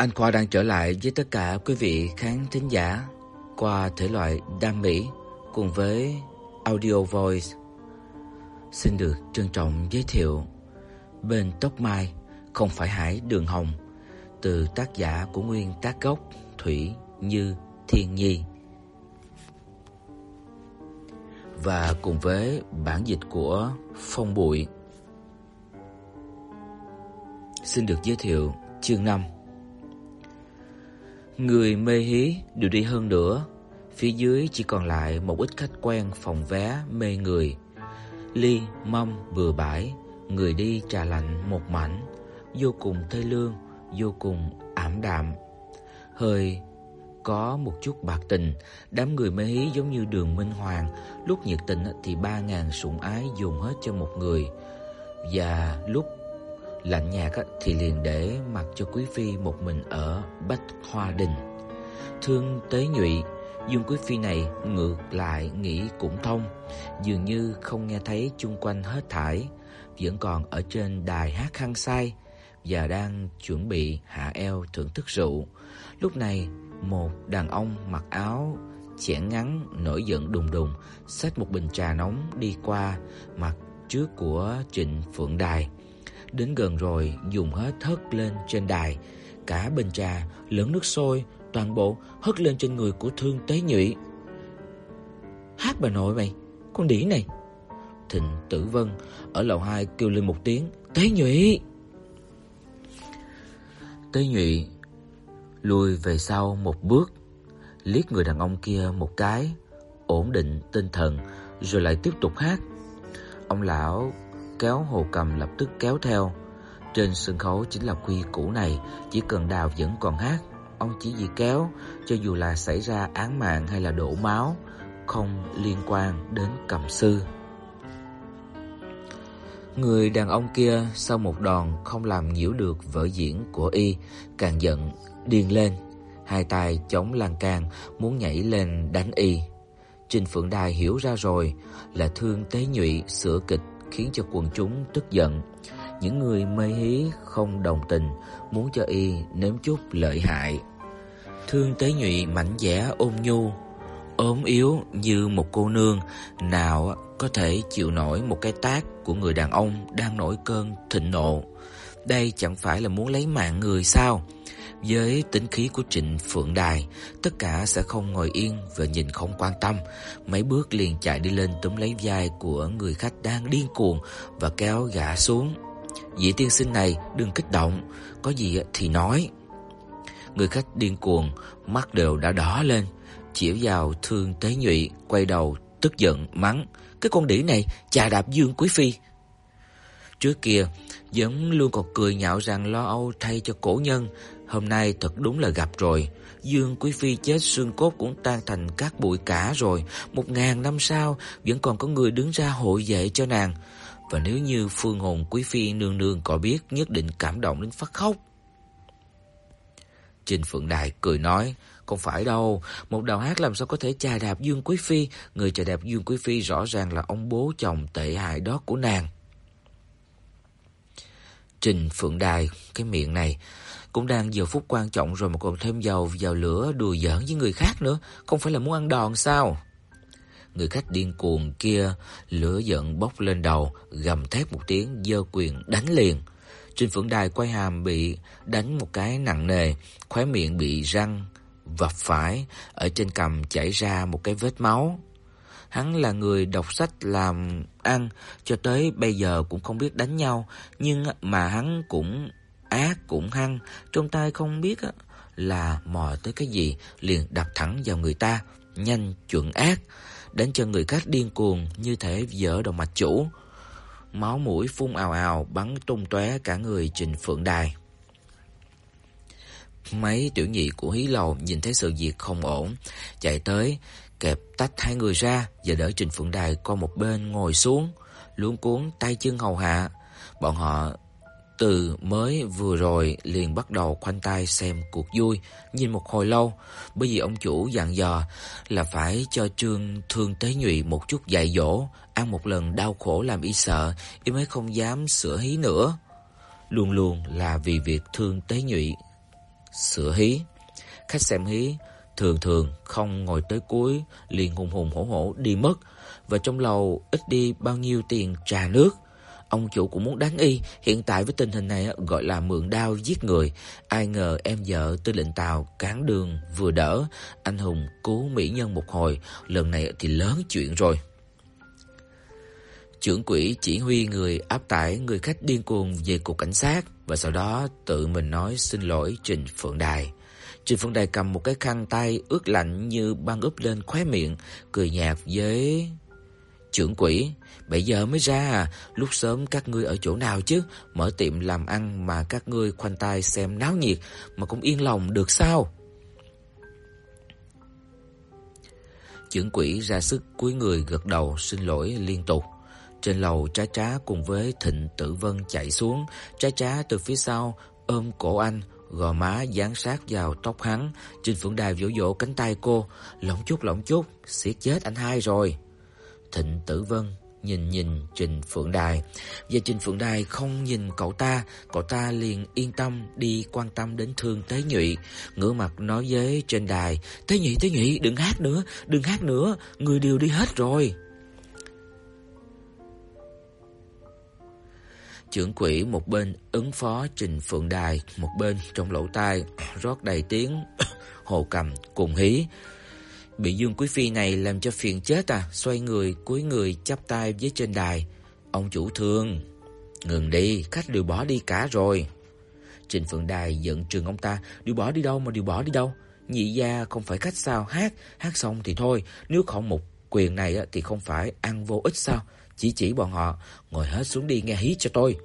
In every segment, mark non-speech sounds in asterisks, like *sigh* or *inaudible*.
Anh Khoa đang trở lại với tất cả quý vị khán thính giả qua thể loại đam mỹ cùng với audio voice. Xin được trân trọng giới thiệu Bên tóc mai không phải hải đường hồng từ tác giả của nguyên tác gốc Thủy Như Thiên Nhi. Và cùng với bản dịch của Phong Bụi. Xin được giới thiệu chương 5 Người mê hí đều đi hơn nữa, phía dưới chỉ còn lại một ít khách quen phòng vé mê người. Ly, mâm vừa bãi, người đi trà lạnh một mảnh, vô cùng thê lương, vô cùng ảm đạm. Hơi có một chút bạc tình, đám người mê hí giống như Đường Minh Hoàng, lúc nhiệt tình thì ba ngàn sủng ái dùng hết cho một người, và lúc lạnh nhạt thì liền để mặc cho quý phi một mình ở Bách Hoa Đình. Thương tế nhụy, Dương quý phi này ngược lại nghĩ cũng thông, dường như không nghe thấy chung quanh hết thải, vẫn còn ở trên đài hát khăn say và đang chuẩn bị hạ eo thưởng thức rượu. Lúc này, một đàn ông mặc áo chẽn ngắn nổi giận đùng đùng, xách một bình trà nóng đi qua mặt trước của Trịnh Phượng Đài. Đến gần rồi dùng hết hất lên trên đài, cả bình trà lẫn nước sôi toàn bộ hất lên trên người của Thương Tế Nhụy. Hát bà nội mày, con đĩ này. Thịnh Tử Vân ở lầu 2 kêu lên một tiếng, "Tế Nhụy!" Tế Nhụy lùi về sau một bước, liếc người đàn ông kia một cái, ổn định tinh thần rồi lại tiếp tục hát. Ông lão kéo Hồ Cầm lập tức kéo theo. Trên sân khấu chính là quy củ này, chỉ cần đào vẫn còn hát, ông chỉ gì kéo, cho dù là xảy ra án mạng hay là đổ máu, không liên quan đến cầm sư. Người đàn ông kia sau một đòn không làm nhiễu được vở diễn của y, càng giận điên lên, hai tay chống lan can muốn nhảy lên đánh y. Trình Phượng Đài hiểu ra rồi là Thương Tế Nhụy sửa kịch khiến cho quần chúng tức giận. Những người mê hí không đồng tình, muốn cho y nếm chút lợi hại. Thương Tế Nhụy mảnh dẻ ôn nhu, ốm yếu như một cô nương, nào có thể chịu nổi một cái tát của người đàn ông đang nổi cơn thịnh nộ. Đây chẳng phải là muốn lấy mạng người sao? Với tính khí của Trịnh Phượng Đài, tất cả sẽ không ngồi yên và nhìn không quan tâm, mấy bước liền chạy đi lên túm lấy vai của người khách đang điên cuồng và kéo gã xuống. "Vị tiên sinh này, đừng kích động, có gì thì nói." Người khách điên cuồng, mắt đều đã đỏ lên, chỉ vào Thương Tế Nhụy, quay đầu tức giận mắng: "Cái con đĩ này chà đạp Dương quý phi." Trước kia, vẫn luôn còn cười nhạo rằng lo âu thay cho cổ nhân, Hôm nay thật đúng là gặp rồi. Dương quý phi chết xương cốt cũng tan thành các bụi cả rồi, một ngàn năm sau vẫn còn có người đứng ra hội vệ cho nàng. Và nếu như Phương hồn quý phi nương nương có biết, nhất định cảm động đến phát khóc. Trình Phượng Đài cười nói, không phải đâu, một đạo hát làm sao có thể chà đạp Dương quý phi, người chà đạp Dương quý phi rõ ràng là ông bố chồng tệ hại đó của nàng. Trình Phượng Đài, cái miệng này cũng đang giờ phút quan trọng rồi mà còn thêm dầu vào lửa đùa giỡn với người khác nữa, không phải là muốn ăn đòn sao? Người khách điên cuồng kia lửa giận bốc lên đầu, gầm thét một tiếng giơ quyền đánh liền. Trên phượng đài quay hàm bị đánh một cái nặng nề, khóe miệng bị răng vập phải, ở trên cằm chảy ra một cái vết máu. Hắn là người đọc sách làm ăn, cho tới bây giờ cũng không biết đánh nhau, nhưng mà hắn cũng ác cũng hăng, trong tay không biết là mò tới cái gì, liền đập thẳng vào người ta, nhanh chuẩn ác, đánh cho người khác điên cuồng như thể vỡ động mạch chủ. Máu mũi phun ào ào bắn tung tóe cả người Trình Phượng Đài. Mấy tiểu nhị của hí lầu nhìn thấy sự việc không ổn, chạy tới kẹp tách hai người ra và đỡ Trình Phượng Đài qua một bên ngồi xuống, luống cuống tay chân hầu hạ. Bọn họ từ mới vừa rồi liền bắt đầu khoanh tay xem cuộc vui, nhìn một hồi lâu, bởi vì ông chủ dặn dò là phải cho Trương Thương Tế Nhụy một chút dạy dỗ, ăn một lần đau khổ làm y sợ, y mới không dám sửa hí nữa. Luôn luôn là vì việc Thương Tế Nhụy sửa hí. Khách xem hí thường thường không ngồi tới cuối liền hùng hùng hổ hổ đi mất và trong lầu ít đi bao nhiêu tiền trà nước. Ông chủ cũng muốn đánh y, hiện tại với tình hình này gọi là mượn đao giết người. Ai ngờ em vợ tư lệnh Tào cán đường vừa đỡ, anh hùng cứu mỹ nhân một hồi, lần này thì lớn chuyện rồi. Trưởng quỹ chỉ huy người áp tải người khách điên cuồng về cục cảnh sát và sau đó tự mình nói xin lỗi Trình Phượng Đài. Trình Phượng Đài cầm một cái khăn tay ướt lạnh như băng ướp lên khóe miệng, cười nhạt với trưởng quỷ bây giờ mới ra à, lúc sớm các ngươi ở chỗ nào chứ, mở tiệm làm ăn mà các ngươi khoanh tay xem náo nhiệt mà cũng yên lòng được sao? Trưởng quỷ ra sức cúi người gật đầu xin lỗi liên tục. Trên lầu Trá Trá cùng với Thịnh Tử Vân chạy xuống, Trá Trá từ phía sau ôm cổ anh, gò má dán sát vào tóc hắn, Trình Phượng Đài vỗ vỗ cánh tay cô, "Lỏng chút, lỏng chút, siết chết anh hai rồi." Thịnh Tử Vân nhìn nhìn Trình Phượng Đài, và Trình Phượng Đài không nhìn cậu ta, cậu ta liền yên tâm đi quan tâm đến Thương Tế Nhụy, ngửa mặt nói với trên đài, "Tế Nhụy, Tế Nhụy, đừng hát nữa, đừng hát nữa, người đều đi hết rồi." Trưởng quỹ một bên ứng phó Trình Phượng Đài, một bên trong lỗ tai rót đầy tiếng *coughs* hồ cầm cùng hí. Bị Dương Quý phi này làm cho phiền chết à, xoay người cúi người chắp tay với trên đài. Ông chủ thương, ngừng đi, khách đều bỏ đi cả rồi. Trình Phượng Đài giận trừng ông ta, đều bỏ đi đâu mà đều bỏ đi đâu? Nhị gia không phải khách sao, hát, hát xong thì thôi, nếu không một quyền này thì không phải ăn vô ích sao? Chỉ chỉ bọn họ, ngồi hết xuống đi nghe hí cho tôi.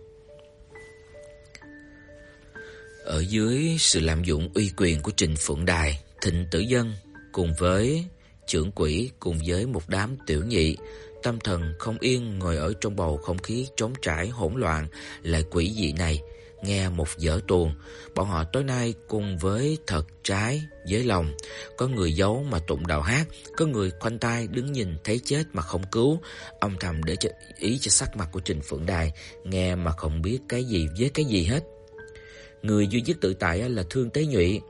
Ở dưới sự lạm dụng uy quyền của Trình Phượng Đài, Thịnh Tử Dân cùng với trưởng quỹ cùng với một đám tiểu nhị, tâm thần không yên ngồi ở trong bầu không khí trống trải hỗn loạn lại quỷ dị này, nghe một dở tuồng, bọn họ tối nay cùng với thật trái với lòng, có người giấu mà tụng đạo hát, có người khoanh tay đứng nhìn thấy chết mà không cứu, âm thầm để cho ý cho sắc mặt của Trình Phượng Đài, nghe mà không biết cái gì với cái gì hết. Người duy nhất tự tại là Thương Tế Nhụy.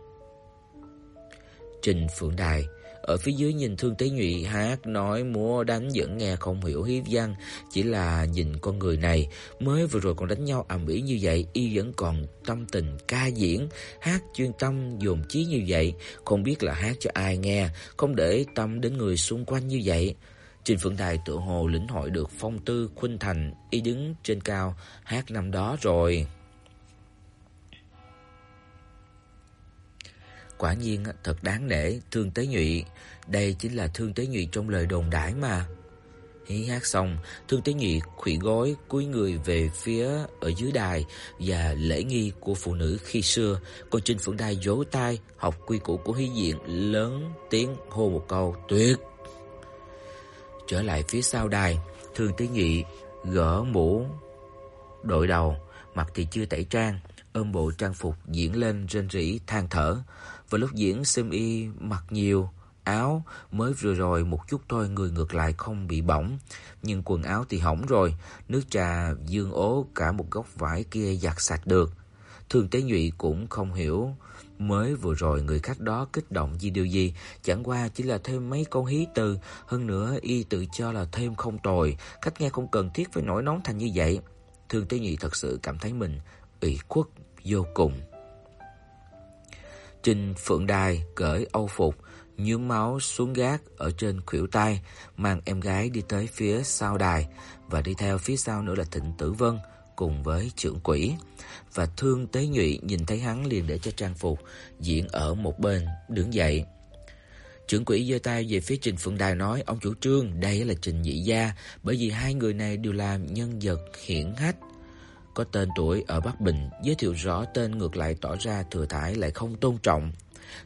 Trình Phượng Đài ở phía dưới nhìn Thương Tế Nhụy hát nói múa đánh vẫn nghe không hiểu hiếp văn, chỉ là nhìn con người này mới vừa rồi còn đánh nhau ầm ĩ như vậy, y vẫn còn tâm tình ca diễn, hát chuyên tâm dồn chí như vậy, không biết là hát cho ai nghe, không để tâm đến người xung quanh như vậy. Trình Phượng Đài tự hồ lĩnh hội được phong tư khuynh thành, y đứng trên cao hát năm đó rồi. Quả nhiên thật đáng nể, Thương Tế Nhụy, đây chính là Thương Tế Nhụy trong lời đồn đãi mà. Hí hát xong, Thương Tế Nhụy khuỵu gối cúi người về phía ở dưới đài và lễ nghi của phụ nữ khi xưa, còn Trinh Phượng Đài vỗ tay học quy củ của hí diện lớn tiếng hô một câu tuyệt. Trở lại phía sau đài, Thương Tế Nhụy gỡ mũ đội đầu, mặt thì chưa tẩy trang, ôm bộ trang phục diễn lên rên rỉ than thở. Và lúc diễn xem y mặc nhiều áo mới vừa rồi một chút thôi người ngược lại không bị bỏng, nhưng quần áo thì hỏng rồi, nước trà dương ố cả một góc vải kia giặt sạch được. Thường Tế Nhụy cũng không hiểu mới vừa rồi người khách đó kích động vì điều gì, chẳng qua chỉ là thêm mấy câu hí từ, hơn nữa y tự cho là thêm không tồi, khách nghe không cần thiết phải nổi nóng thành như vậy. Thường Tế Nhụy thật sự cảm thấy mình ủy khuất vô cùng. Trình Phượng Đài cởi âu phục, nhuốm máu xuống gác ở trên khuỷu tay, mang em gái đi tới phía sau đài và đi theo phía sau nữa là Thịnh Tử Vân cùng với trưởng quỷ Và Thương Tế Nhụy nhìn thấy hắn liền để cho trang phục diễn ở một bên đứng dậy. Trưởng quỷ giơ tay về phía Trình Phượng Đài nói: "Ông chủ trương, đây là Trình Nhị gia, bởi vì hai người này đều là nhân vật hiển hách có tên tuổi ở Bắc Bình, giới thiệu rõ tên ngược lại tỏ ra thừa thải lại không tôn trọng.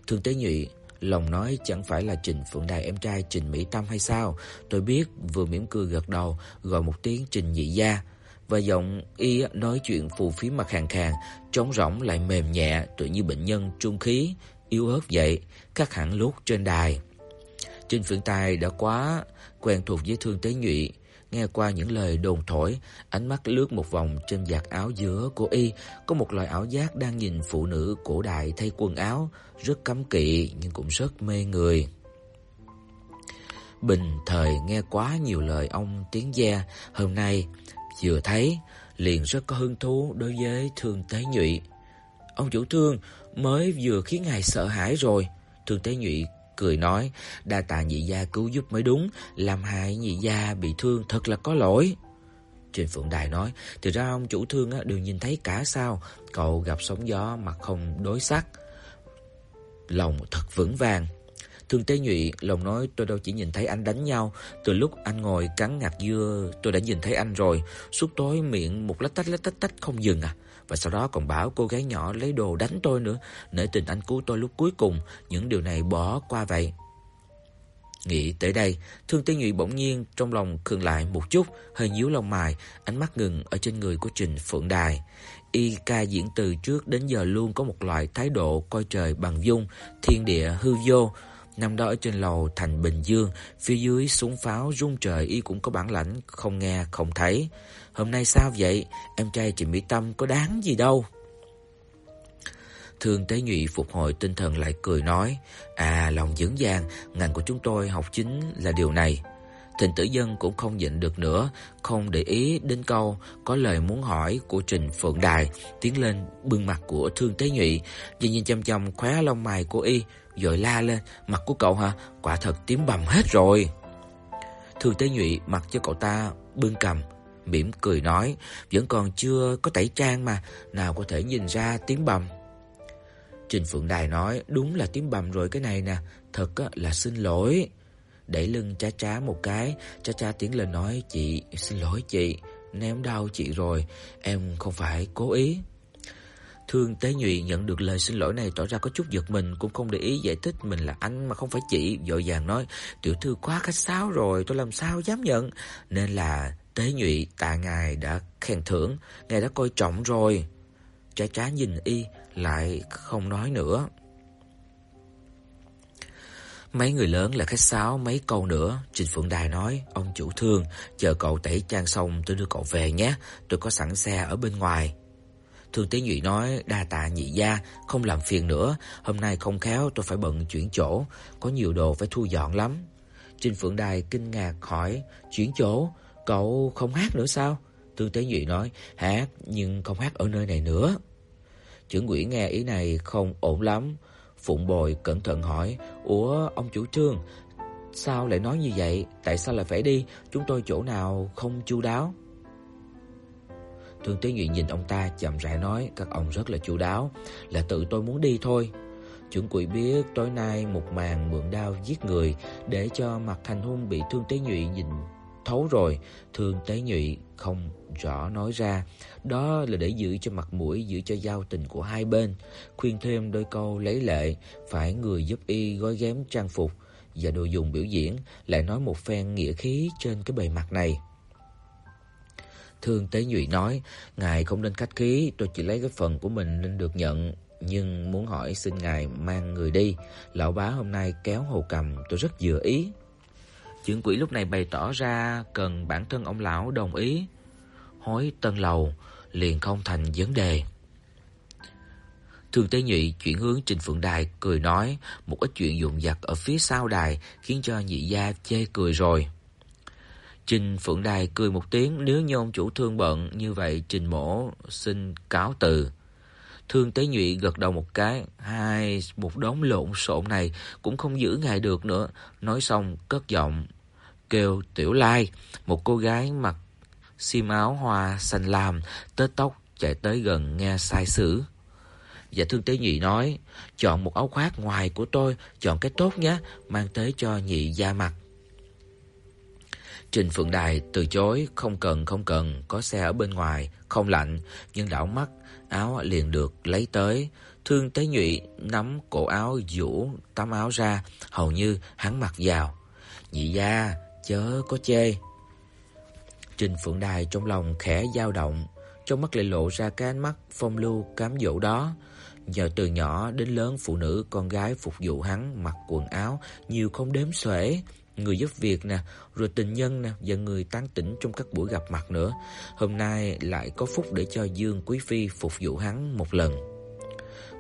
Thường Tế Nhụy lòng nói chẳng phải là Trình Phượng Đài em trai Trình Mỹ Tâm hay sao? Tôi biết, vừa mỉm cười gật đầu, gọi một tiếng Trình Nhị gia và giọng y nói chuyện phù phiếm mà khàn khàn, trống rỗng lại mềm nhẹ, tự như bệnh nhân trung khí, yếu ớt vậy, các hẳn lúc trên đài. Trình Phượng Tài đã quá quen thuộc với Thương Tế Nhụy, nghe qua những lời đồn thổi, ánh mắt lướt một vòng trên vạt áo giữa của y, có một loại ảo giác đang nhìn phụ nữ cổ đại thay quần áo, rất cấm kỵ nhưng cũng rất mê người. Bình thời nghe quá nhiều lời ông tiếng gia, hôm nay vừa thấy liền rất có hứng thú đối với Thương Tế Nhụy. Ông chủ Thương mới vừa khiến ngài sợ hãi rồi. Thương Tế Nhụy cười nói, đa tạ nhị gia cứu giúp mới đúng, làm hại nhị gia bị thương thật là có lỗi. Trên phượng đài nói, thì ra ông chủ thương á đều nhìn thấy cả sao, cậu gặp sóng gió mà không đối sắc. Lòng thật vững vàng. Thương Tế Nhụy lòng nói tôi đâu chỉ nhìn thấy anh đánh nhau, từ lúc anh ngồi cắn ngạt dưa tôi đã nhìn thấy anh rồi, suốt tối miệng một lách tách lách tách tách không dừng à. Và sau đó còn bảo cô gái nhỏ lấy đồ đánh tôi nữa, nể tình anh cứu tôi lúc cuối cùng, những điều này bỏ qua vậy. Nghĩ tới đây, Thương Tây Nhụy bỗng nhiên trong lòng khựng lại một chút, hơi nhíu lông mày, ánh mắt ngừng ở trên người của Trình Phượng Đài. Y ca diễn từ trước đến giờ luôn có một loại thái độ coi trời bằng dung, thiên địa hư vô, Năm đó ở trên lầu thành Bình Dương, phía dưới súng pháo rung trời y cũng có bản lãnh không nghe không thấy. Hôm nay sao vậy? Em trai chị Mỹ Tâm có đáng gì đâu. Thương Tế Nhụy phục hồi tinh thần lại cười nói: "À, lòng dưỡng dàng, ngành của chúng tôi học chính là điều này." Thịnh Tử Dân cũng không nhịn được nữa, không để ý đến câu có lời muốn hỏi của Trình Phượng Đài, tiến lên bưng mặt của Thương Tế Nhụy, nhìn nhìn chăm chăm khóe lông mày của y, rồi la lên, "Mặt của cậu hả? Quả thật tím bầm hết rồi." thường Tế Nhụy mặc cho cậu ta bưng cầm, mỉm cười nói, "Vẫn còn chưa có tẩy trang mà, nào có thể nhìn ra tím bầm." Trình Phượng Đài nói, "Đúng là tím bầm rồi cái này nè, thật là xin lỗi." Đẩy lưng Trá Trá một cái, Trá Trá tiến lên nói, "Chị, xin lỗi chị, ném đau chị rồi, em không phải cố ý." Thương Tế Nhụy nhận được lời xin lỗi này tỏ ra có chút giật mình, cũng không để ý giải thích mình là anh mà không phải chị, vội vàng nói: "Tiểu thư quá khách sáo rồi, tôi làm sao dám nhận." Nên là Tế Nhụy tạ ngài đã khen thưởng, ngài đã coi trọng rồi. Trá Trá nhìn y lại không nói nữa. Mấy người lớn là khách sáo mấy câu nữa, Trình Phượng Đài nói, ông chủ thương, chờ cậu tẩy trang xong tôi đưa cậu về nhé, tôi có sẵn xe ở bên ngoài. Thương Tế Nhụy nói, đa tạ nhị gia, không làm phiền nữa, hôm nay không khéo tôi phải bận chuyển chỗ, có nhiều đồ phải thu dọn lắm. Trình Phượng Đài kinh ngạc hỏi, chuyển chỗ, cậu không hát nữa sao? Thương Tế Nhụy nói, hát nhưng không hát ở nơi này nữa. Trưởng quỹ nghe ý này không ổn lắm, Phụng Bồi cẩn thận hỏi: "Ủa ông chủ trương, sao lại nói như vậy? Tại sao lại phải đi? Chúng tôi chỗ nào không chu đáo?" Thương Tế Nhụy nhìn ông ta chậm rãi nói: "Các ông rất là chu đáo, là tự tôi muốn đi thôi." Chuẩn quỷ biết tối nay một màn mượn đao giết người để cho mặt thành hung bị Thương Tế Nhụy nhìn thấu rồi, Thương Tế Nhụy không rõ nói ra, đó là để giữ cho mặt mũi, giữ cho giao tình của hai bên, khuyên thêm đôi câu lấy lệ, phải người giúp y gói ghém trang phục và đồ dùng biểu diễn, lại nói một phen nghĩa khí trên cái bề mặt này. Thương Tế Nhụy nói, ngài không nên khách khí, tôi chỉ lấy cái phần của mình nên được nhận, nhưng muốn hỏi xin ngài mang người đi. Lão bá hôm nay kéo Hồ Cầm, tôi rất vừa ý. Trưởng quỹ lúc này bày tỏ ra cần bản thân ông lão đồng ý. Hối tân lầu liền không thành vấn đề. Thường Tế Nhụy chuyển hướng Trình Phượng Đài cười nói, một ít chuyện dụng vặt ở phía sau đài khiến cho nhị gia chê cười rồi. Trình Phượng Đài cười một tiếng, nếu như ông chủ thương bận như vậy Trình Mỗ xin cáo từ. Thương Tế Nhụy gật đầu một cái, hai một đống lộn xộn này cũng không giữ ngài được nữa, nói xong cất giọng kêu Tiểu Lai, một cô gái mặc xiêm áo hoa xanh lam, tết tóc chạy tới gần nghe sai sử. Dạ Thương Tế Nhị nói, chọn một áo khoác ngoài của tôi, chọn cái tốt nhé, mang tới cho nhị gia mặc. Trình Phượng Đài từ chối, không cần không cần, có xe ở bên ngoài, không lạnh, nhưng đảo mắt, áo liền được lấy tới. Thương Tế Nhụy nắm cổ áo vũ tấm áo ra, hầu như hắn mặc vào. Nhị gia, chớ có chê. Trình Phượng Đài trong lòng khẽ dao động, trong mắt lại lộ ra cái ánh mắt phong lưu cám dỗ đó. Nhờ từ nhỏ đến lớn phụ nữ con gái phục vụ hắn mặc quần áo nhiều không đếm xuể, người giúp việc nè, rồi tình nhân nè và người tán tỉnh trong các buổi gặp mặt nữa. Hôm nay lại có phúc để cho Dương Quý phi phục vụ hắn một lần.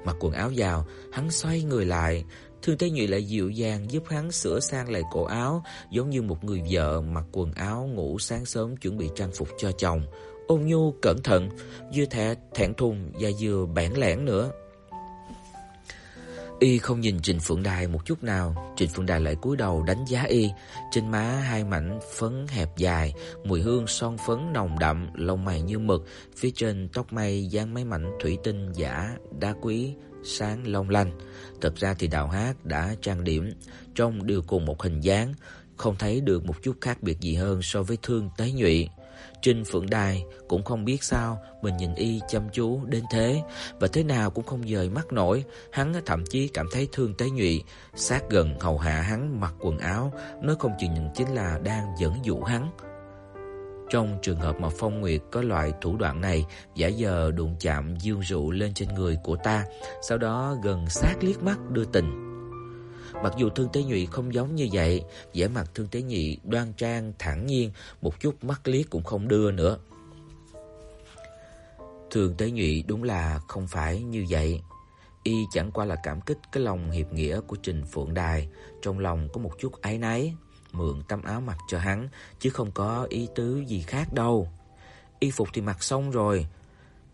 Mặc quần áo vào, hắn xoay người lại, Thương Tế Nhụy lại dịu dàng giúp hắn sửa sang lại cổ áo, giống như một người vợ mặc quần áo ngủ sáng sớm chuẩn bị trang phục cho chồng. Ôn nhu cẩn thận, vừa thẹn thẹn thùng và vừa bản lẻn nữa. Y không nhìn Trình Phượng Đài một chút nào, Trình Phượng Đài lại cúi đầu đánh giá y, trên má hai mảnh phấn hẹp dài, mùi hương son phấn nồng đậm, lông mày như mực, phía trên tóc mây dán mấy mảnh thủy tinh giả đá quý sáng long lanh. Thật ra thì Đào Hát đã trang điểm, trông đều cùng một hình dáng, không thấy được một chút khác biệt gì hơn so với Thương Tế Nhụy. Trinh Phượng Đài cũng không biết sao mình nhìn y chăm chú đến thế và thế nào cũng không dời mắt nổi, hắn thậm chí cảm thấy thương Tế Nhụy sát gần hầu hạ hắn mặc quần áo, nói không chừng nhìn chính là đang dẫn dụ hắn. Trong trường hợp mà Phong Nguyệt có loại thủ đoạn này, giả giờ đụng chạm dương rượu lên trên người của ta, sau đó gần sát liếc mắt đưa tình. Mặc dù Thương Tế Nhụy không giống như vậy, vẻ mặt Thương Tế Nhụy đoan trang thản nhiên, một chút mắt liếc cũng không đưa nữa. Thương Tế Nhụy đúng là không phải như vậy. Y chẳng qua là cảm kích cái lòng hiệp nghĩa của Trình Phượng Đài, trong lòng có một chút áy náy, mượn tấm áo mặc cho hắn, chứ không có ý tứ gì khác đâu. Y phục thì mặc xong rồi.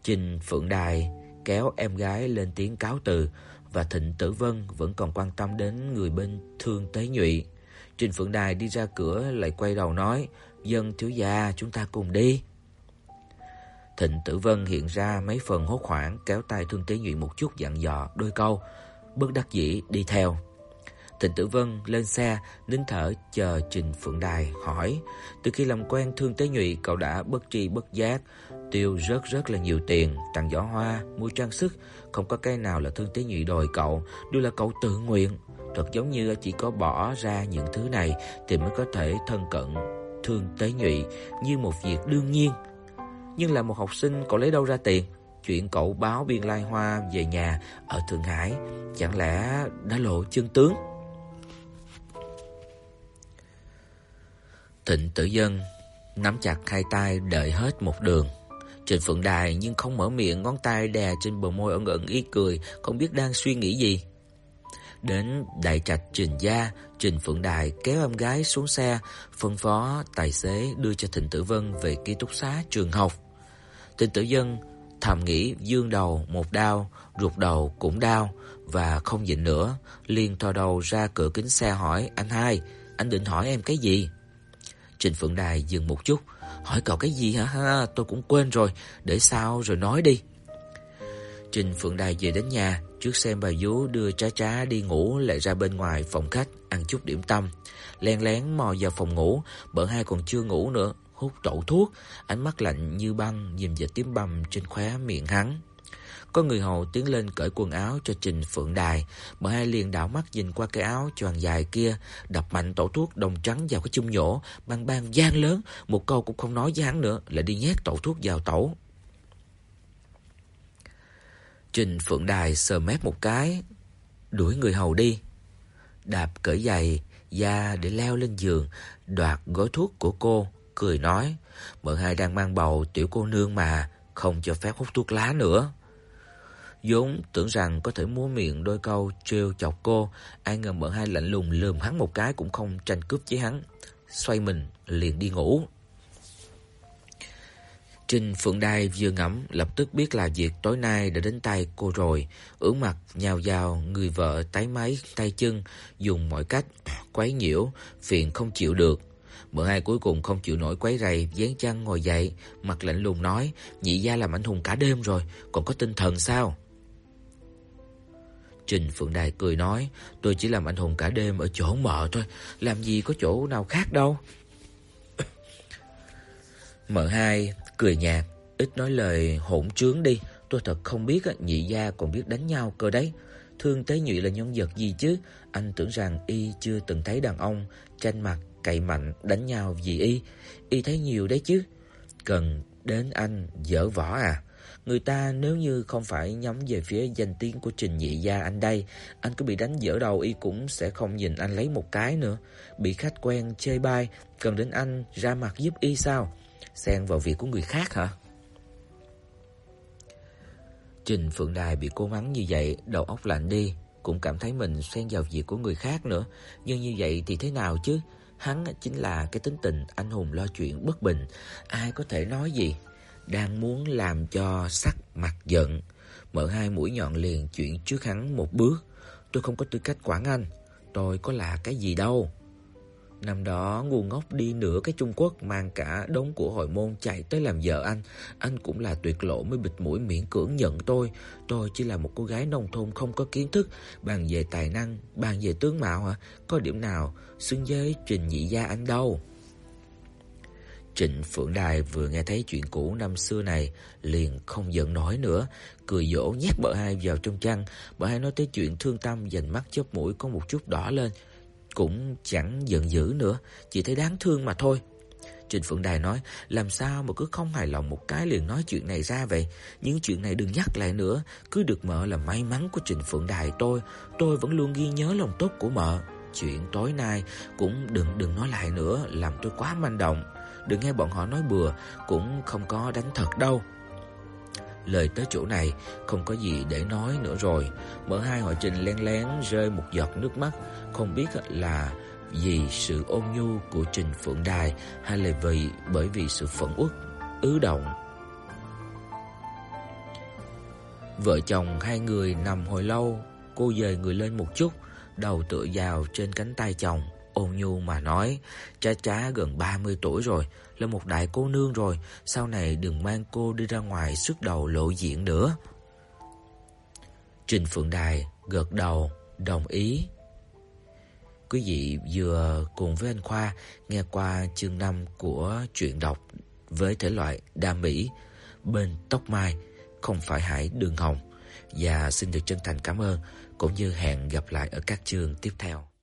Trình Phượng Đài kéo em gái lên tiếng cáo từ, và Thịnh Tử Vân vẫn còn quan tâm đến người bên Thương Tế Nhụy. Trình Phượng Đài đi ra cửa lại quay đầu nói: "Dân thiếu gia, chúng ta cùng đi." Thịnh Tử Vân hiện ra mấy phần hốt hoảng, kéo tay Thương Tế Nhụy một chút dặn dò đôi câu, bất đắc dĩ đi theo. Thịnh Tử Vân lên xe, nín thở chờ Trình Phượng Đài hỏi, từ khi làm quen Thương Tế Nhụy cậu đã bất tri bất giác tiêu rất rất là nhiều tiền, tặng giỏ hoa, mua trang sức, không có cái nào là Thương Tế Nhụy đòi cậu, đều là cậu tự nguyện. Thật giống như chỉ có bỏ ra những thứ này thì mới có thể thân cận Thương Tế Nhụy như một việc đương nhiên. Nhưng là một học sinh cậu lấy đâu ra tiền? Chuyện cậu báo biên lai hoa về nhà ở Thượng Hải chẳng lẽ đã lộ chân tướng? Thịnh Tử Dân nắm chặt hai tay đợi hết một đường. Trình Phượng Đài nhưng không mở miệng, ngón tay đè trên bờ môi ẩn ẩn ý cười, không biết đang suy nghĩ gì. Đến đại trạch Trình gia, Trình Phượng Đài kéo em gái xuống xe, phân phó tài xế đưa cho Thịnh Tử Vân về ký túc xá trường học. Thịnh Tử Dân thầm nghĩ dương đầu một đau, ruột đầu cũng đau và không nhịn nữa, liền thò đầu ra cửa kính xe hỏi: "Anh hai, anh định hỏi em cái gì?" Trình Phượng Đài dừng một chút, hỏi cậu cái gì hả? Ha, tôi cũng quên rồi, để sau rồi nói đi. Trình Phượng Đài về đến nhà, trước xem bà vú đưa Trá Trá đi ngủ lại ra bên ngoài phòng khách ăn chút điểm tâm, lén lén mò vào phòng ngủ, bợ hai còn chưa ngủ nữa, hút trậu thuốc, ánh mắt lạnh như băng nhìn về tím bầm trên khóe miệng hắn. Có người hầu tiến lên cởi quần áo cho Trình Phượng Đài, bà hai liền đảo mắt nhìn qua cái áo choàng dài kia, đập mạnh tổ thuốc đồng trắng vào cái chung nhổ, bang bang gian lớn, một câu cũng không nói với hắn nữa, lại đi nhét tổ thuốc vào tổ. Trình Phượng Đài sờ mép một cái, đuổi người hầu đi. Đạp cởi giày da để leo lên giường, đoạt gói thuốc của cô, cười nói: "Mợ hai đang mang bầu tiểu cô nương mà, không cho phép hút thuốc lá nữa." Vốn tưởng rằng có thể múa miệng đôi câu trêu chọc cô, ai ngờ mợ hai lạnh lùng lườm hắn một cái cũng không tranh cướp với hắn, xoay mình liền đi ngủ. Trình Phượng Đài vừa ngẫm lập tức biết là việc tối nay đã đến tay cô rồi, ưỡn mặt nhào vào người vợ tái máy tay chân, dùng mọi cách quấy nhiễu, phiền không chịu được. Mợ hai cuối cùng không chịu nổi quấy rầy, dán chăn ngồi dậy, mặt lạnh lùng nói: "Nhị gia làm anh hùng cả đêm rồi, còn có tinh thần sao?" Trình Phượng Đài cười nói, tôi chỉ làm anh hùng cả đêm ở chỗ mợ thôi, làm gì có chỗ nào khác đâu. *coughs* Mợ hai cười nhạt, ít nói lời hỗn trướng đi, tôi thật không biết nhị gia còn biết đánh nhau cơ đấy. Thương Tế Nhụy là nhân vật gì chứ? Anh tưởng rằng y chưa từng thấy đàn ông tranh mặt cậy mạnh đánh nhau vì y, y thấy nhiều đấy chứ. Cần đến anh dở võ à? Người ta nếu như không phải nhắm về phía danh tiếng của Trình Nhị gia anh đây, anh cứ bị đánh dở đầu y cũng sẽ không nhìn anh lấy một cái nữa. Bị khách quen chơi bai, cần đến anh ra mặt giúp y sao? Xen vào việc của người khác hả? Trình Phượng Đài bị cô mắng như vậy, đầu óc lạnh đi, cũng cảm thấy mình xen vào việc của người khác nữa, nhưng như vậy thì thế nào chứ? Hắn chính là cái tính tình anh hùng lo chuyện bất bình, ai có thể nói gì? Đang muốn làm cho sắc mặt giận, mở hai mũi nhọn liền chuyển trước hắn một bước. Tôi không có tư cách quản anh, tôi có là cái gì đâu. Năm đó ngu ngốc đi nửa cái Trung Quốc mang cả đống của hội môn chạy tới làm vợ anh, anh cũng là tuyệt lộ mới bịt mũi miễn cưỡng nhận tôi. Tôi chỉ là một cô gái nông thôn không có kiến thức, bàn về tài năng, bàn về tướng mạo hả? Có điểm nào xứng với Trình Nhị gia anh đâu. Trịnh Phượng Đài vừa nghe thấy chuyện cũ năm xưa này, liền không giận nổi nữa, cười dỗ nhét bợ hai vào trong chăn, bợ hai nói tới chuyện thương tâm dành mắt chớp mũi có một chút đỏ lên, cũng chẳng giận dữ nữa, chỉ thấy đáng thương mà thôi. trịnh Phượng Đài nói, làm sao mà cứ không hài lòng một cái liền nói chuyện này ra vậy? Những chuyện này đừng nhắc lại nữa, cứ được mợ là may mắn của trịnh Phượng Đài tôi, tôi vẫn luôn ghi nhớ lòng tốt của mợ. Chuyện tối nay cũng đừng đừng nói lại nữa, làm tôi quá manh động. Đừng nghe bọn họ nói bừa, cũng không có đánh thật đâu. Lời tới chỗ này không có gì để nói nữa rồi. Mở hai họ Trình lén lén rơi một giọt nước mắt, không biết là vì sự ôn nhu của Trình Phượng Đài hay là vì bởi vì sự phẫn uất, ứ động. Vợ chồng hai người nằm hồi lâu, cô dời người lên một chút, đầu tựa vào trên cánh tay chồng, ôn nhu mà nói, "Cha cha gần 30 tuổi rồi, là một đại cô nương rồi, sau này đừng mang cô đi ra ngoài xuất đầu lộ diện nữa." Trình Phượng Đài gật đầu, đồng ý. Quý vị vừa cùng với anh Khoa nghe qua chương 5 của truyện đọc với thể loại đa mỹ bên tóc mai không phải hải đường hồng và xin được chân thành cảm ơn cũng như hẹn gặp lại ở các chương tiếp theo.